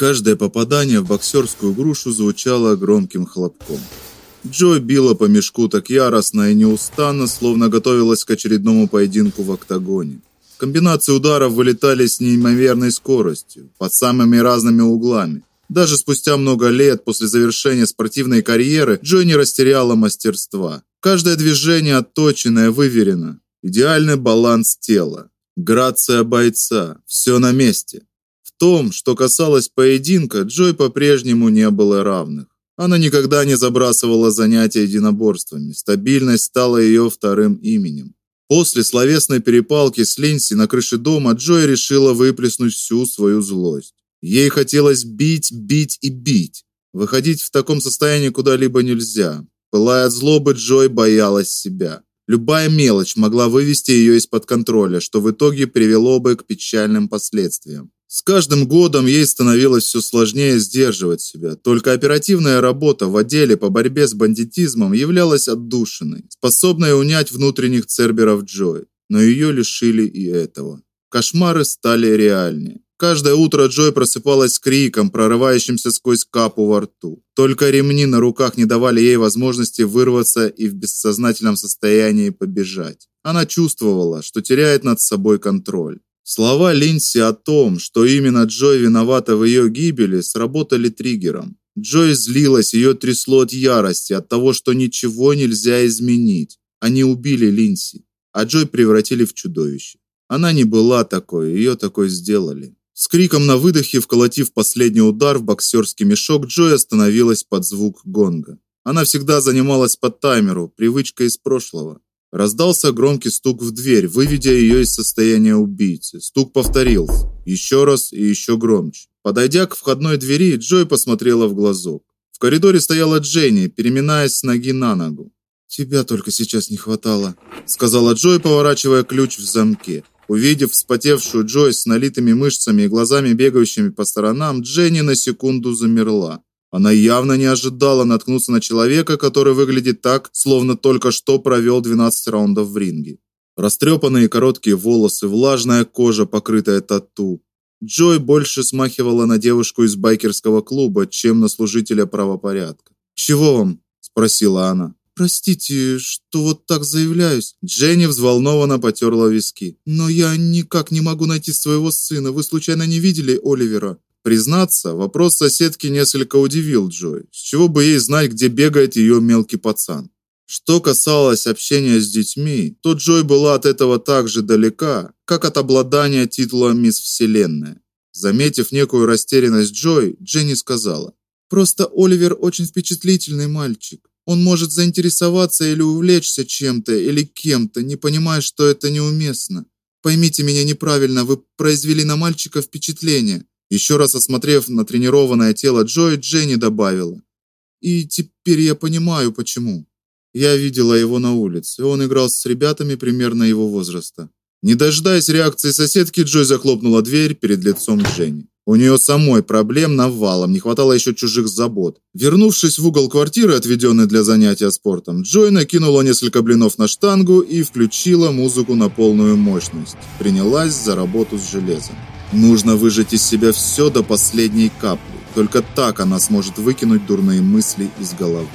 Каждое попадание в боксерскую грушу звучало громким хлопком. Джой била по мешку так яростно и неустанно, словно готовилась к очередному поединку в октагоне. Комбинации ударов вылетали с неимоверной скоростью, под самыми разными углами. Даже спустя много лет после завершения спортивной карьеры Джой не растеряла мастерства. Каждое движение отточено и выверено. Идеальный баланс тела, грация бойца, все на месте. Том, что касалось поединка, Джой по-прежнему не было равных. Она никогда не забрасывала занятия единоборствами. Стабильность стала ее вторым именем. После словесной перепалки с Линси на крыше дома Джой решила выплеснуть всю свою злость. Ей хотелось бить, бить и бить. Выходить в таком состоянии куда-либо нельзя. Пылая от злобы, Джой боялась себя. Любая мелочь могла вывести ее из-под контроля, что в итоге привело бы к печальным последствиям. С каждым годом ей становилось все сложнее сдерживать себя. Только оперативная работа в отделе по борьбе с бандитизмом являлась отдушиной, способной унять внутренних церберов Джой. Но ее лишили и этого. Кошмары стали реальнее. Каждое утро Джой просыпалась с криком, прорывающимся сквозь капу во рту. Только ремни на руках не давали ей возможности вырваться и в бессознательном состоянии побежать. Она чувствовала, что теряет над собой контроль. Слова Линси о том, что именно Джой виновата в ее гибели, сработали триггером. Джой злилась, ее трясло от ярости, от того, что ничего нельзя изменить. Они убили Линси, а Джой превратили в чудовище. Она не была такой, ее такой сделали. С криком на выдохе, вколотив последний удар в боксерский мешок, Джой остановилась под звук гонга. Она всегда занималась по таймеру, привычка из прошлого. Раздался громкий стук в дверь, выведя ее из состояния убийцы. Стук повторился, еще раз и еще громче. Подойдя к входной двери, Джой посмотрела в глазок. В коридоре стояла Дженни, переминаясь с ноги на ногу. Тебя только сейчас не хватало, сказала Джой, поворачивая ключ в замке. Увидев вспотевшую Джой с налитыми мышцами и глазами бегающими по сторонам, Дженни на секунду замерла. Она явно не ожидала наткнуться на человека, который выглядит так, словно только что провел 12 раундов в ринге. Растрепанные короткие волосы, влажная кожа, покрытая тату. Джой больше смахивала на девушку из байкерского клуба, чем на служителя правопорядка. "Чего вам?" спросила она. Простите, что вот так заявляюсь. Дженни взволнованно потёрла виски. Но я никак не могу найти своего сына. Вы случайно не видели Оливера? Признаться, вопрос соседки несколько удивил Джой. С чего бы ей знать, где бегает ее мелкий пацан? Что касалось общения с детьми, то Джой была от этого так же далека, как от обладания титулом мисс Вселенная. Заметив некую растерянность Джой, Дженни сказала: "Просто Оливер очень впечатлительный мальчик. Он может заинтересоваться или увлечься чем-то или кем-то, не понимая, что это неуместно. Поймите меня неправильно, вы произвели на мальчика впечатление. Еще раз осмотрев натренированное тело Джои, Дженни добавила: "И теперь я понимаю, почему. Я видела его на улице. Он играл с ребятами примерно его возраста". Не дожидаясь реакции соседки, Джой захлопнула дверь перед лицом Дженни. У нее самой проблем навалом, не хватало еще чужих забот. Вернувшись в угол квартиры, отведенной для занятия спортом, Джой накинула несколько блинов на штангу и включила музыку на полную мощность. Принялась за работу с железом. Нужно выжать из себя все до последней капли. Только так она сможет выкинуть дурные мысли из головы.